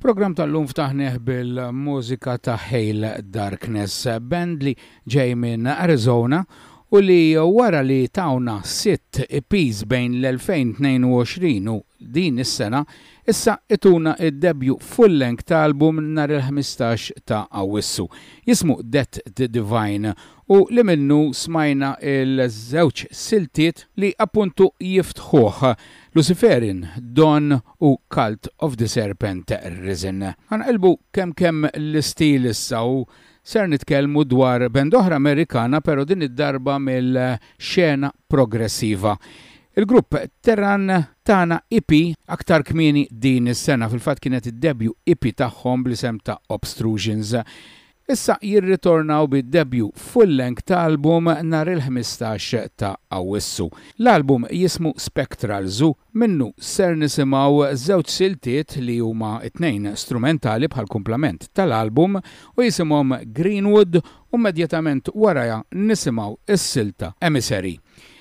Program tal-lum ftaħneħ bil-mużika ta' Hale Darkness, band li ġej minn Arizona u li wara li tawna sitt EPs bejn l-2022 u din is-sena, issa ituna id-debju full-length ta' album nhar il-15 ta' Awwissu. Jismu Death the Divine u li minnu smajna l-żewġ siltiet li appuntu jiftħuh, Luciferin Dawn u Cult of the Serpent Risen. Ħanqilbu kemm kemm l-istil issa u ser nitkellmu dwar band oħra Amerikana pero din id-darba mill-xena progressiva. Il-grupp Terran tana EP aktar kmieni din is-sena, fil-fatt kienet id-debut EP tagħhom bl-isem ta' Obstrusions. Issa jirritornaw bi debut full-length ta' album nhar il-ħmistax ta' Awwissu. L-album jismu Spectral Zoo, minnu ser nisimgħu żewġ siltiet li huma t-tnejn strumentali bħal kumplament tal-album u jisimhom Greenwood u immedjatament warajha nisimgħu s-silta Emissary.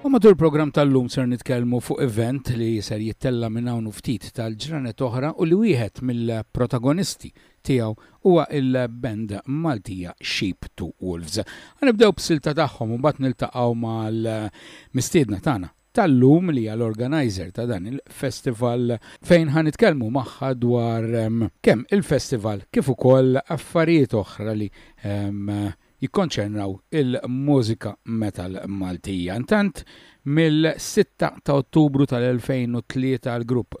U matul programm tal-lum ser nitkellmu fuq event li ser jittella' minn hawn u ftit tal-ġranet oħra u li wieħed mill-protagonisti tiegħu huwa l-band Maltija Sheep to Wolves. Ħa nibdew b'silta tagħhom u mbagħad niltaqgħu mal-mistiedna tagħna tal-lum li hija l-organiser ta' dan il-festival fejn ħa nitkellmu magħha dwar kemm il-festival kif ukoll affarijiet oħra li jikkonċernaw il-mużika metal Maltija. Intant mill-sitta ta' Ottubru tal-2003 l-grupp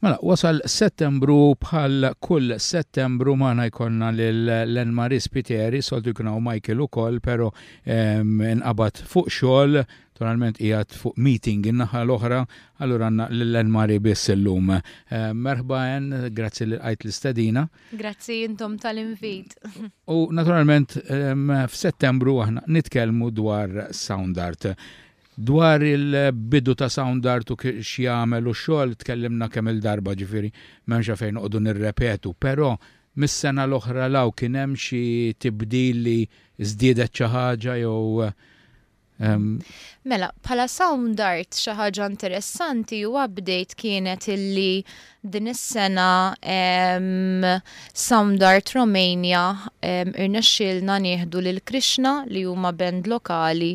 Mela, wasal Settembru u bħal kull Settembru magħna jkollna lil Len Marie Spiteri, soltu jkun hawn Michael ukoll pero inqabad fuq xogħol, naturalment qiegħed fuq meeting in-naħa l-oħra, allura għandna lil Len Marie biss illum. Merħba Ann, grazzi li lqajt l-istedina. Grazzi intom tal-invit. U naturalment f'Settembru aħna nitkellmu dwar sound art. Dwar il-bidu ta' Soundart u x'jagħmel u xogħol tkellimna kemm-il darba ġifieri m'hemmx għalfejn noqogħdu nirrepetu, però mis-sena l-oħra 'l hawn kien hemm xi tibdil li żdiedet xi ħaġa jew ehm. Mela, bħala Soundart xi ħaġa interessanti u update kienet illi din is-sena ehm Soundart Romania ehm irnexxielna nieħdu lil Krishna li huma band lokali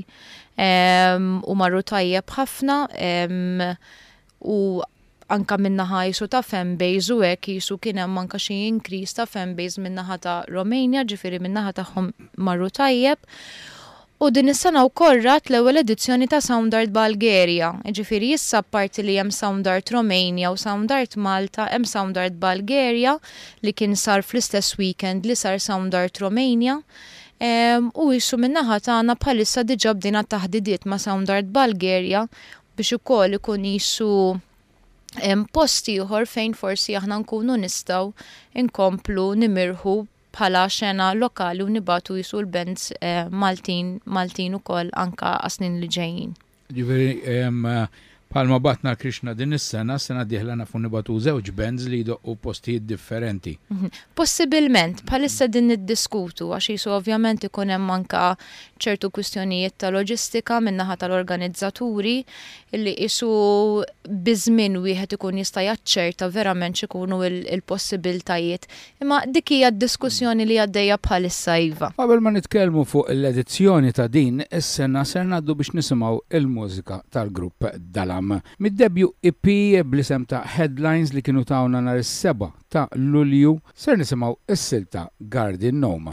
u marru tajjeb ħafna u anka minnaħa jisu ta' fanbase u hekk jisu kien hemm anka xi inkriż ta' fanbase minnaħa ta' Romania, ġifieri minnaħa tagħhom marru tajjeb. U din is-sena wkoll rat l-ewwel edizzjoni ta' Sound Art Bulgaria, ġifieri issa apparti li hemm Sound Art Romania u Sound Art Malta, hemm Sound Art Bulgaria li kien sar fl-istess weekend li sar Sound Art Romania. u qisu min-naħa tagħna bħalissa diġà bdejna t-taħdidiet ma' Soundart Bulgaria biex ukoll ikun qisu post ieħor fejn forsi aħna nkunu nistgħu nkomplu nimirħu bħala xena lokali u nibatu jisu l-bands Maltin Maltin ukoll anka għas-snin li ġejjin. Jiġifieri bħalma bagħatna l-Krishna din is-sena, sena d-dieħla nafu nibatu żewġ bands li jdoqqu f'postijiet differenti. Mhm. Possibilment, bħalissa din niddiskutu għax jisu ovvjament ikun hemm anka ċertu kwistjonijiet ta' loġistika min-naħa tal-organizzaturi li jisu biżmin wieħed ikun jista' jaċċerta verament x'ikunu il-possibiltajiet Imma dik hija d-diskussjoni li għaddejja bħalissa, iva. Qabel ma nitkellmu fuq l-edizzjoni ta' din is-sena ser ngħaddu biex nisimgħu l-mużika tal-grupp Dalam. Mid-debju EP bl-isem ta' Headlines li kienu tawna nhar is-seba' ta' Lulju, ser nisimgħu s-silta Garden Gnome.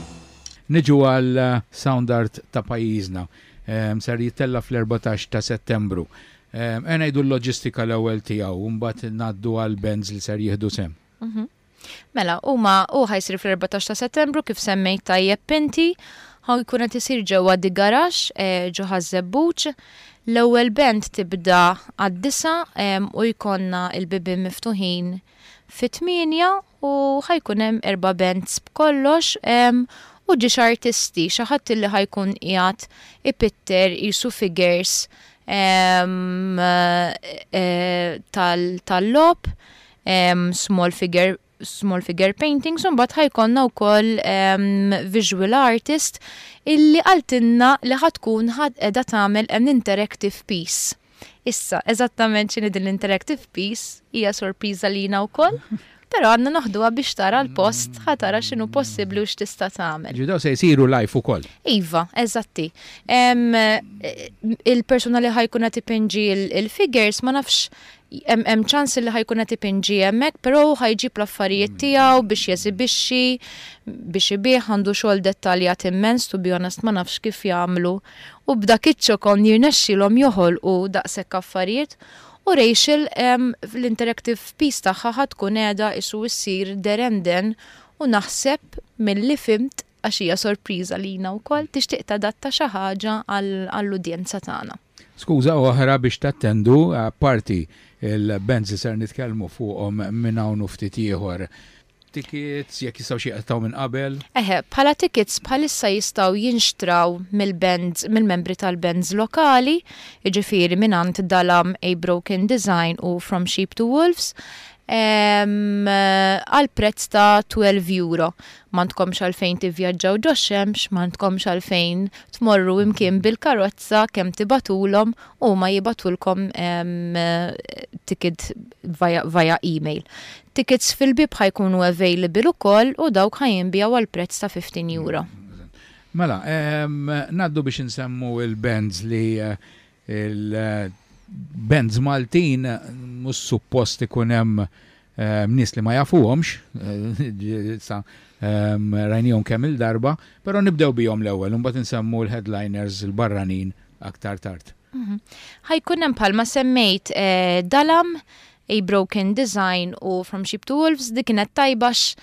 Niġu għal Sound Art ta' pajjiżna. Ser jittella' fl-erbatax ta' Settembru. Ejja ngħidu l-loġistika l-ewwel tiegħu u mbagħad ngħaddu għall-bands li ser jieħdu sehem. Mela, huma, hu ħa jsir fl-erbatax ta' Settembru kif semmejt tajjeb inti. Hu jkun qed isir ġewwa The Garage, ġo Ħaż-Żebbuġ. L-ewwel band tibda għad-disgħa u jkollna l-bibien miftuħin fit-tmienja. u ħa jkun hemm erba' bands b'kollox u ġiex artisti, xi ħadd li ħa jkun qiegħed ipitter qisu figures tal-logħob, small figure small figure paintings u mbagħad ħa jkollna wkoll visual artist illi qaltilna li ħa tkun qiegħda tagħmel an interactive piece. Issa, eżattament x'inhi din l-interactive piece hija sorpriża lina wkoll, però għandna noħduha biex tara l-post ħa tara x'inhu possibbli u x'tista' tagħmel. Jiġifieri dawn se jsiru live ukoll? Iva, eżatti. Il-persuna li ħa jkun qed ipinġi l-figures ma nafx hemm ċans li ħa jkun qed ipinġi hemmhekk, però hu ħa jġib l-affarijiet mm. tiegħu biex jesibixxi, biex ibih għandu xogħol dettaljat immens, to be honest ma nafx kif jagħmlu U b'dak iċ-ċokon jirnexxilhom joħolqu daqshekk affarijiet u Rachel fl-interactive piece tagħha ħa tkun qiegħda isu ssir derenden u naħseb milli fhimt għax hija sorpriża lina wkoll tixtieq tadatta xi ħaġa għall-udjenza tagħna. Skuża oħra biex tattendu, apparti l-bands li ser nitkellmu fuqhom minn hawn u ftit ieħor. tickets, jekk jistgħu xi jaqtaw minn qabel. Eħe, bħala tickets bħalissa jistgħu jinxtraw mill-bands, mill-membri tal-bands lokali, jiġifieri mingħand Dalam A Broken Design u From Sheep to Wolves, ehm, għal prezz ta' 12 euro. M'għandkomx għalfejn tivvjaġġaw ġo xemx, m'għandkomx għalfejn tmorru imkien bil-karozza kemm tibatulhom u ma jibatulkom ehm, ticket via, via email. Tickets fil-bieb ħa jkunu available ukoll u dawk ħa jinbiegħu għal prezz ta' fifteen euro. Mela, ngħaddu biex insemmu l-bands li l-bands Maltin mhux suppost ikun hemm nies li ma jafuhomx, sa rajnihom kemm il-darba, però nibdew bihom l-ewwel u mbagħad insemmu l-headliners il-barranin aktar tard. Ħa jkun hemm bħalma semmejt Dalam, A Broken Design u From Sheep to Wolves di kienet tajbax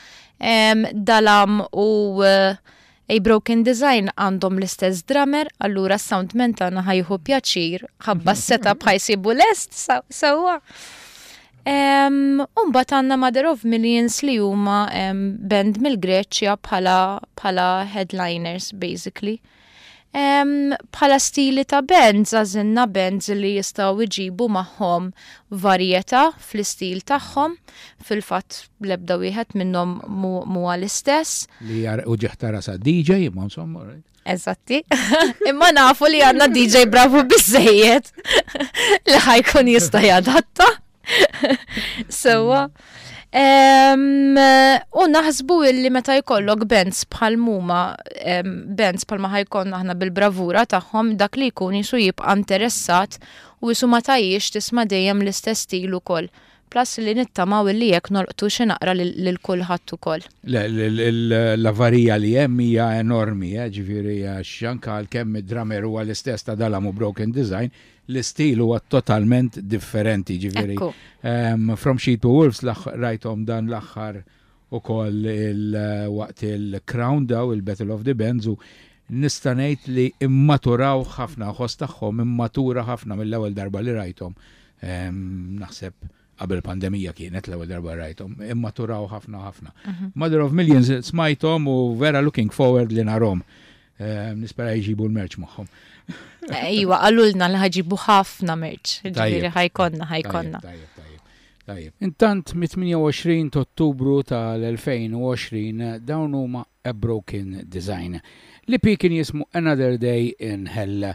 Dalam u A Broken Design għandhom l-istess drummer, allura s-soundman tagħna ħajħu pjaċir, ħabba s-seta bħajsibu lest sewwa. Umbat għanna Mother of Millions li huma band mill-Greċja bħala headliners basically. Bħala stili ta' bands għażilna bands li jistgħu jġibu magħhom varjetà fl-istil tagħhom, fil-fatt l-ebda wieħed minnhom mhuwa l-istess. Li jar u ġieħ ta' rasa DJ, imma insomma, right? Eżatti. Imma nafu li għandna DJ bravu biżejjed li ħajkun jista' jadatta. Sewa. U naħsbu illi meta jkollok bands bħal muma, bands bħal ma ħajkon aħna bil-bravura tagħhom dak li jkun jisu jibqa' interessat u jisu ma tajjiex tisma' dejjem l-istess stil ukoll. Plus li nittamaw illi jekk nolqtu xi naqra lil kulħadd ukoll. L-avarija li hemm hija enormi, eh, ġifieri għax anke għalkemm id-dramer huwa l-istess ta' Dalamu Broken Design, l-istil huwa totalment differenti, jiġifieri. Ekku. Ehm, From Sheep to Wolves l-aħ- rajthom dan l-aħħar ukoll il waqt il-Crown daw il-Battle of the Bands u nista' ngħid li immaturaw ħafna ħoss tagħhom immatura ħafna mill-ewwel darba li rajthom. Ehm, Naħseb qabel pandemija kienet l-ewwel darba rajthom, imma turaw ħafna ħafna. Mhm. Mother of Millions smajthom u vera looking forward li narhom. Eh, nispera jġibu l-merċ magħhom. Ejwa, eh, għallulna li ħagġibu ħafna merċ. Ġifieri ħajkonna, ħajkonna. Tajjeb. Intant mit-28 ta' Ottubru tal-2020 dawn huma A Broken Design. Li pi kien jismu Another Day in Hell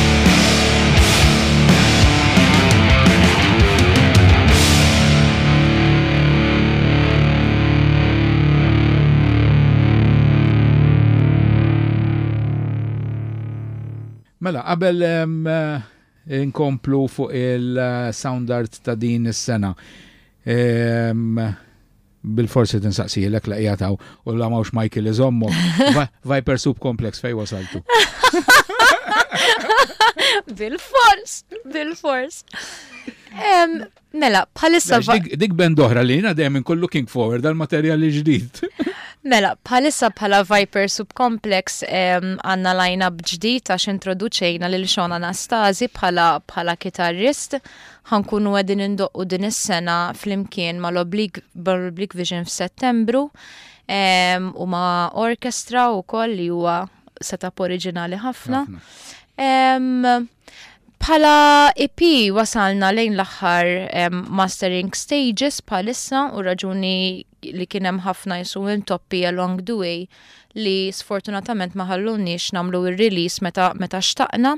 Mela, qabel eh, nkomplu fuq il-sound art ta' din is-sena. Bil-fors qed insaqsielek la qiegħed hawn u la m'hawnx Michael iżommu. Viper Soup Complex fejn wasaltu. Bil-fors, bil-fors. Mela, bħalissa. Dik band oħra li jina dejjem inkollu king forward dal-materjal li ġdid. Mela, bħalissa bħala Viper Subcomplex għanna line-up ġdid għax introduċejna lil Sean Anastasi bħala bħala kitarrist Ħa nkunu qegħdin indoqqu din is-sena flimkien mal-Oblique Vision f'Settembru ehm, u ma' orkestra wkoll li huwa setup oriġinali ħafna. Ehm, bħala EP wasalna lejn l-aħħar ehm, mastering stages bħalissa u raġuni li kien hemm ħafna jisu intoppi along the way li sfortunatament ma ħallunix namlu ir-release meta, meta xtaqna.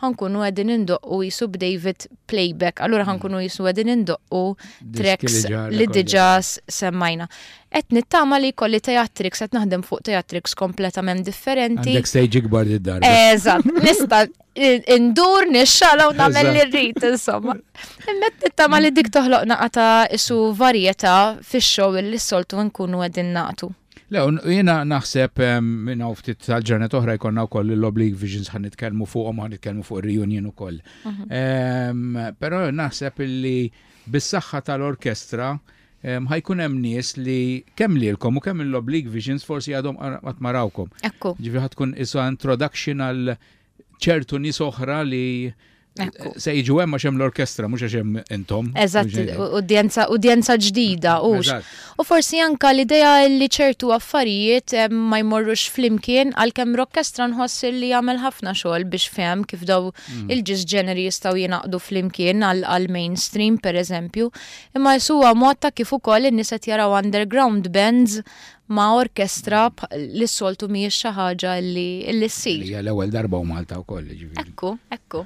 ħa nkunu qegħdin indoqqu qisu b'David playback, allura ħa nkunu qisu qegħdin indoqqu tracks li diġà semmajna. Qed nittama li jkolli teatriks qed naħdem fuq teatriks kompletament differenti. Għandek stage ikbar id-dar. Eżatt, nista' indur nixxala u nagħmel li rrid insomma. Imma qed nittama li dik toħloq naqa' ta' isu varjetà fix-show li s-soltu nkunu qegħdin nagħtu. Le, jiena naħseb minn hawn ftit tal-ġranet oħra jkollna wkoll l-Oblique Visions ħan nitkellmu fuqhom ħan nitkellmu fuq ir-reunion ukoll. Mhm. Però naħseb illi bis-saħħa tal-orkestra ħajkun hemm nies li kemm lilkom u kemm l-Oblique Visions forsi għadhom qatt marawkom. Ekku. Ġifieri tkun isu introduction għal ċertu nies oħra li se jiġu hemm għax hemm l-orkestra mhux għax hemm intom. Eżatt, udjenza udjenza ġdida hux. U forsi anka l-idea li ċertu affarijiet ma jmorrux flimkien għalkemm l-orkestra nħoss li jagħmel ħafna xogħol biex fehem kif daw mm. il-ġis ġeneri jistgħu jingħaqdu flimkien għal mainstream pereżempju, imma jsuwa mod ta' kif ukoll in-nies qed jaraw underground bands ma' orkestra li s-soltu mhijiex xi ħaġa li ssir. Hija l-ewwel darba u Malta wkoll, jiġifieri. Ekku, ekku.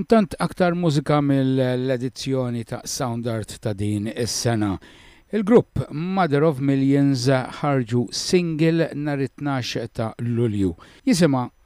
Intant aktar mużika mill-edizzjoni ta' Soundart ta' din is-sena. Il-grupp Mother of Millions ħarġu single nhar it-tnax ta' Lulju. Jisimha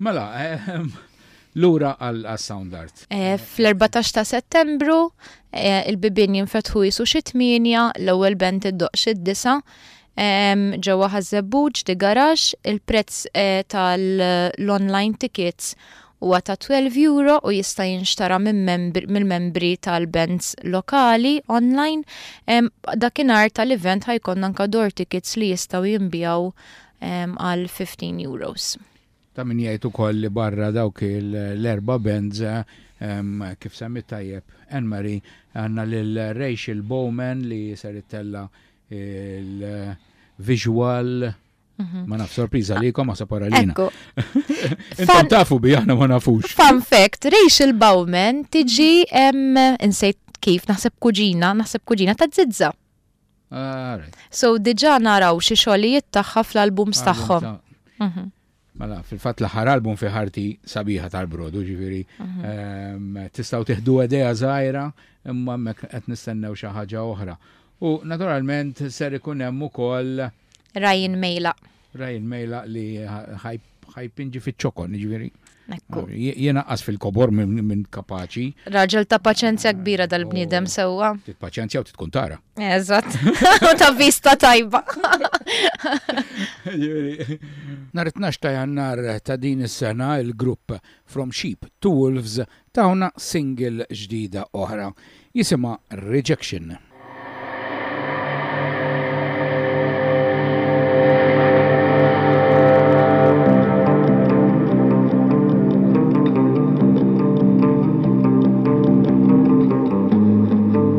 Mela, ehm, lura għal sound art. Eh, fl-14 ta' settembru eh, il-bibin jinfetħu jisu xi tmienja, l-ewwel bent id-doq xi disa, ġewwa Ħaż-Żebbuġ de Garax il-prezz tal-online tickets huwa ta' €12 u jista' jinxtara mill-membri tal-bands lokali online. Dakinhar tal-event ħa jkollna anke door tickets li jistgħu jinbiegħu għal €15. Ta' min jgħid ukoll li barra dawk l-erba' bands kif semmiet tajjeb Anne-Marie għandna lil Rachel Bowman li ser ittella' il-visual Mhm. Ma naf, sorpriza li kom għasa paralina. Intom tafu bi aħna ma nafux. Fun fact, Rachel Bowman tiġi insejt kif naħseb kuġina, naħseb kuġina ta' zizza. Ah, so diġa naraw xi xogħlijiet tagħha fl-albums tagħhom. Mhm. Mela, fil-fatt l-aħħar album fi ħarti sabiħa tal-brodu, ġifiri, mhm. ehm, tistaw tiħdu għedeja zaħira, imma mek qed nistennew xi ħaġa oħra. U naturalment ser ikun hemm ukoll Ryan Mejla. Ryan Mejla li ħajpinġi fiċ-ċokon, ġifiri. Jena qas fil-kobor minn kapaċi. Raġel ta' paċenzja kbira dal-bniedem sewwa. Paċenzja u titkun tara. Eżatt, u ta' vista tajba. Nar 12 ta' jannar ta' din is-sena il-grupp From Sheep to Wolves tawna single ġdida oħra jisima Rejection.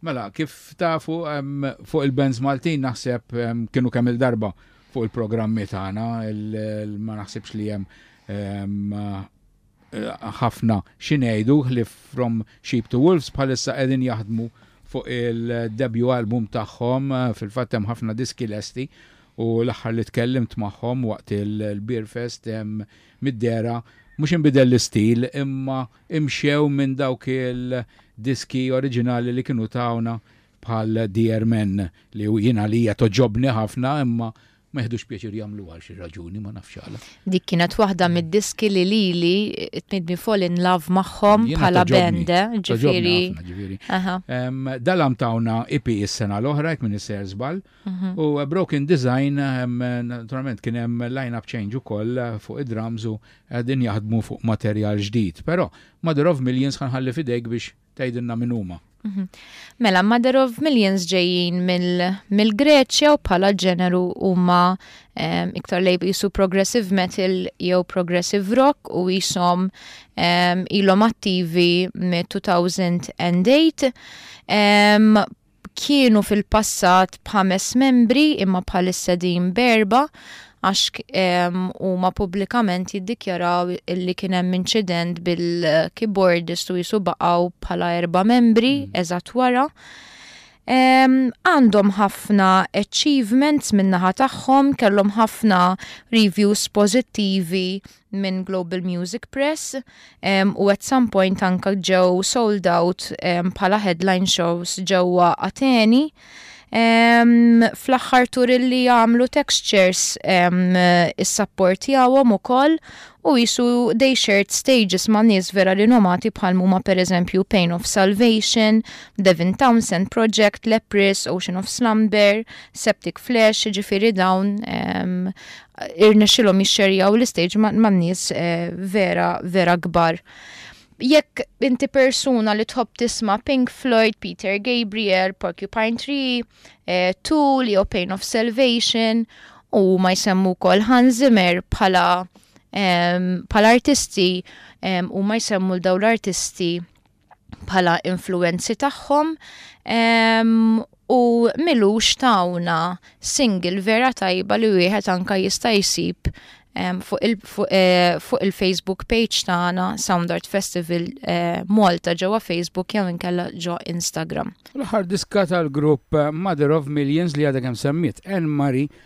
Mela, kif tafu fuq il-bands Maltin naħseb kienu kemm il-darba fuq il-programmi tagħna, ma naħsibx li hemm ħafna xi ngħidu ħlief From Sheep to Wolves bħalissa qegħdin jaħdmu fuq il-debut album tagħhom, fil-fatt hemm ħafna diski lesti u l-aħħar li tkellimt magħhom waqt il-Beer Fest hemm mid-dera mhux inbidel l-istil imma imxew minn dawk il-diski oriġinali li kienu tawna bħal Dear Men li jien għalija togħġobni ħafna imma Ma jiħdux pjaċir jagħmlu għal xi raġuni, ma nafx għala. Dik kienet waħda mid-diski li lili tmidni fall in love magħhom bħala bende, ġifieri. Dalam tawna IP e is-sena l-oħra jekk minn isser żball mhm. u Broken Design naturalment kien hemm line-up change ukoll fuq id-drums u qegħdin jaħdmu fuq materjal ġdid. Però Mother of Millions ħanħalli fidejk biex Tgħidilna min huma. Mhm. Mela, Mother of Millions ġejjin mill-Greċja u bħala ġeneru huma ehm, iktar lejb jisu progressive metal jew progressive rock u jisom ehm, ilhom attivi me 2008. Ehm, kienu fil-passat b'ħames membri imma bħalissa din b'erba' għax huma pubblikament jiddikjaraw li kien hemm inċident bil-kibordist u jisu baqgħu bħala erba' membri hmm. eżatt wara. Għandhom ħafna achievements min-naħa tagħhom, kellhom ħafna reviews pożittivi minn Global Music Press um, u at some point anka ġew sold out um, bħala headline shows ġewwa Ateni. Um, Fl-axħar tur li għamlu textures um, is-support jawom u koll u jisu they shared stages ma' nies vera rinomati bħal muma per eżempju Pain of Salvation, Devin Townsend Project, Lepris, Ocean of Slumber, Septic Flash, ġifiri dawn um, irnexxilhom jixxerjaw l-istage man nies eh, vera vera kbar jekk inti persuna li tħobb tisma' Pink Floyd, Peter Gabriel, Porcupine Tree, eh, Tool, jew Pain of Salvation, u ma jsemmu kol Hans Zimmer bħala bħala artisti u ma jsemmu l-daw l-artisti bħala influenzi tagħhom u milux tawna single vera tajba li wieħed anka jista' jsib eh, fuq il-Facebook page tagħna Sound Art Festival eh, Malta ġewwa Facebook jew inkella ġo Instagram. L-aħħar diska tal-grupp Mother of Millions li għadha kemm semmit Anne Marie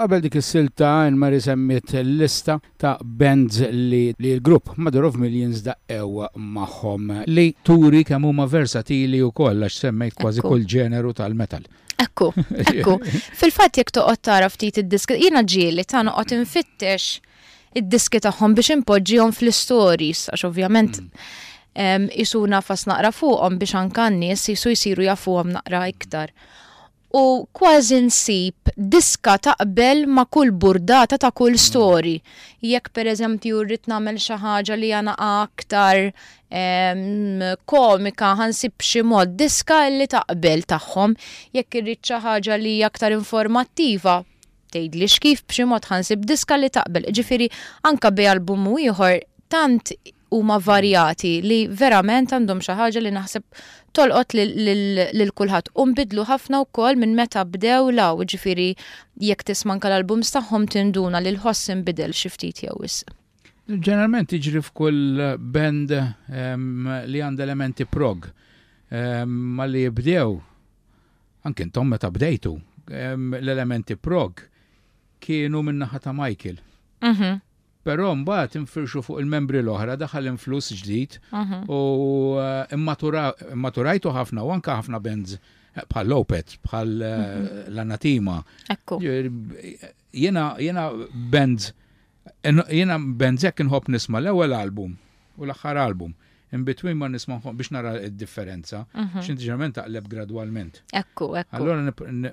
qabel dik is-silta nmar isemmiet lista ta' bands li, li l-grupp Mother of Millions daqqew magħhom li turi kemm huma versatili wkoll għax semmejt kważi kull ġeneru tal-metal. Ekku, ekku. Fil-fatt jekk toqgħod tara ftit id-disk, jiena ġieli ta' noqgħod infittex id-diski tagħhom biex inpoġġihom fl-istories, għax ovvjament mm. isu nafas naqra fuqhom biex anka n-nies isu jsiru jafuhom naqra iktar. U kważi nsib diska taqbel ma' kull burdata ta' kull mm. story. Jekk per eżempju rrid nagħmel xi ħaġa li għana aktar komika ħansib xi mod diska li taqbel tagħhom. Jekk irrid xi ħaġa li aktar informattiva, Tgħidlix kif b'xi mod ħa nsib diska li taqbel, jiġifieri anke bejn album u ieħor tant huma varjati li verament għandhom xi ħaġa li naħseb tolqot lil kulħadd. U nbidlu ħafna wkoll minn meta bdew 'l hawn, jiġifieri jekk tisma' anke l-albums tagħhom tinduna li l-ħoss inbidel xi ftit jew wisq. Ġeneralment jiġri f'kull band ehm, li għandha elementi prog ehm, malli jibdew Anke intom meta bdejtu, l-elementi prog kienu min-naħa ta' Michael. Mhm. Però mbagħad infirxu fuq il-membri l-oħra daħal influss ġdid mhm. u eh, immaturajtu ħafna u anke ħafna bands eh, bħal Lopet, bħal eh, mhm. l-Anatima. Ekku. Jena, jena band Jiena Ben Zek inħobb nisma' l-ewwel album u l-aħħar album. In between ma nisma' biex nara d-differenza, x'int ġeneralment taqleb gradwalment. Ekku, ekku. Allura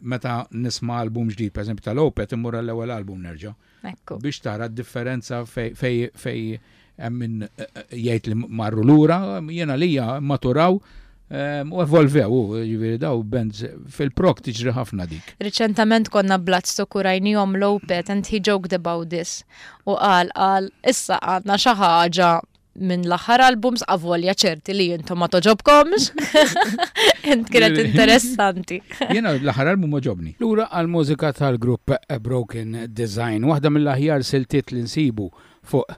meta nisma' album ġdid, pereżempju tal-Opeth, immur għall-ewwel album nerġa'. Ekku. Biex tara d-differenza fejn hemm min jgħid li marru lura, jiena lija maturaw. U evolvew, ġiviri daw bands fil-prok tiġri ħafna dik. Riċentament konna Bloodstock u rajnijom Lopet and he joked about this. U qal, qal, issa għanna xaħġa minn l-aħħar albums avolja ċerti li jintu ma toġobkomx. Int kienet interessanti. Jena l-aħħar album oġobni. Lura għal-mużika tal-grupp Broken Design, waħda mill-aħjar siltiet li nsibu fuq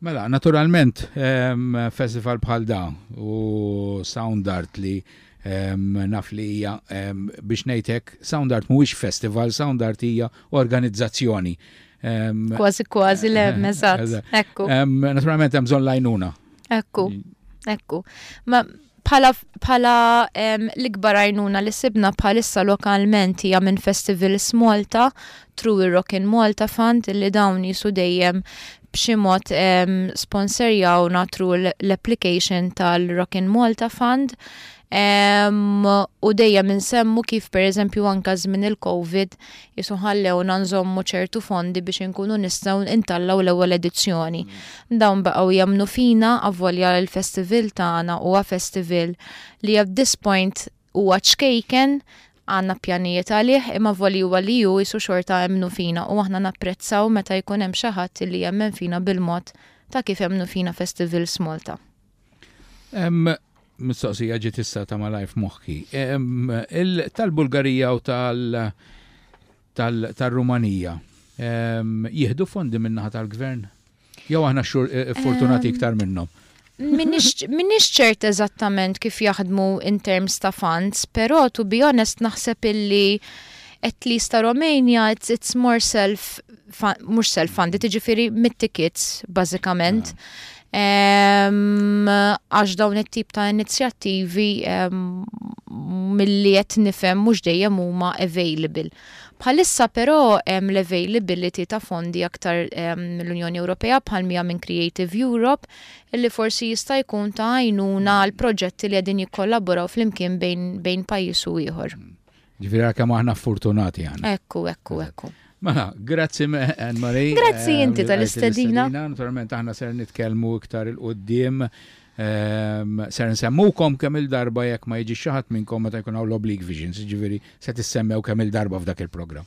Mela, naturalment, festival bħal da u sound art li naf li hija biex ngħidlek sound art mhuwiex festival, sound art hija organizzazzjoni. Kważi kważi le, eh, eżatt. Ekku. Naturalment hemm bżonn lajnuna. Ekku, ekku. Ma Bħala, bħala em, l-ikbar għajnuna li sibna bħalissa lokalment hija minn Festivals Malta, True ir Rock in Malta Fund li dawn jisu dejjem b'xi mod em, sponserjawna tru l-application tal-Rock in Malta Fund em, u dejjem insemmu kif pereżempju anka żmien il-Covid Qisu ħallewna nżommu ċertu fondi biex inkunu nistgħu ntallgħu l-ewwel edizzjoni. Dawn baqgħu jemmnu fina avolja l-festival tagħna huwa festival li at this point huwa ċkejken, għandna pjanijiet għalih imma voljuwa li hu qisu xorta emmnu fina u aħna napprezzaw meta jkun hemm xi ħadd li jemmen fina bil-mod ta' kif emmnu fina Festivals Malta. Mistoqsija ġiet issa ta' malaj f'moħħi. Tal-Bulgarija u tal-Rumanija jieħdu fondi min-naħa tal-gvern? Jew aħna xur eh, fortunati ehm, iktar minnhom. Minix ċert eżattament kif jaħdmu in terms ta' funds, pero to be honest naħseb illi at least ta' Romania it's, it's more self mux self funded, ġifiri mit-tickets bazzikament. Ah. għax dawn it-tip ta' inizjattivi milli qed nifhem mhux dejjem huma available. Bħalissa però hemm l-availability ta' fondi aktar mill-Unjoni Ewropea bħal mija minn Creative Europe illi forsi jista' jkun ta' għajnuna għal proġetti li qegħdin jikkollaboraw flimkien bejn bejn pajjiż u ieħor. Ġifieri għal kemm aħna fortunati aħna. Ekku, ekku, ekku. Mela, grazzi Anne-Marie. Grazzi eh, inti tal-istedina. Naturalment aħna ser nitkellmu iktar il-qoddim. Ehm, ser nsemmukom kemm il-darba jekk ma jiġi xaħat minnkom meta jkun hawn l-Oblique Visions, ġifieri se tissemmew kemm il-darba f'dak il-programm.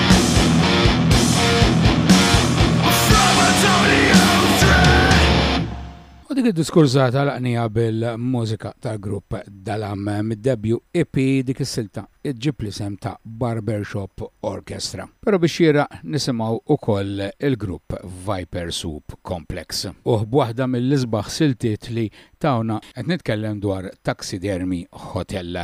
U dik id-diskursa tal-qnija bil-mużika tal-grupp Dalam mid-debju EP dik is-silta iġġib l-isem ta' Barbershop Orchestra. Però biex jira nisimgħu ukoll il-grupp Viper Soup Complex. Uħ b'waħda mill-isbaħ siltiet li tawna qed nitkellem dwar Taxidermy Hotel.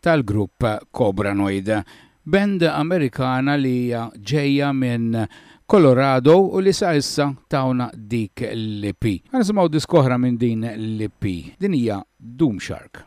tal-grupp Cobranoid, band Amerikana li hija ġejja minn Colorado u li sa issa tawna dik l-EP. Ħa nisimgħu disk oħra minn din l-EP. Din hija Doom Shark.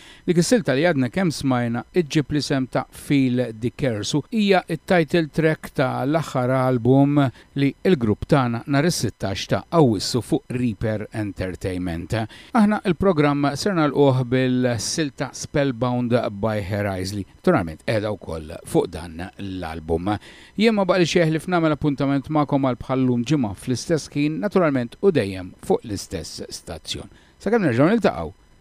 Dik is-silta li għadna kemm smajna ġġib l-isem ta' Feel the Curse u hija t-title track ta' l-aħħar album li l-grupp tagħna nhar is-sittax ta' Awwissu fuq Reaper Entertainment. Aħna l-programm ser nagħlquh bil-silta Spellbound by Her Eyes li naturalment qiegħda wkoll fuq dan l-album. Jien ma baqgħlix jeħlif nagħmel appuntament magħkom għal bħal llum ġimgħa fl-istess ħin naturalment u dejjem fuq l-istess stazzjon. Sakemm nerġgħu niltaqgħu,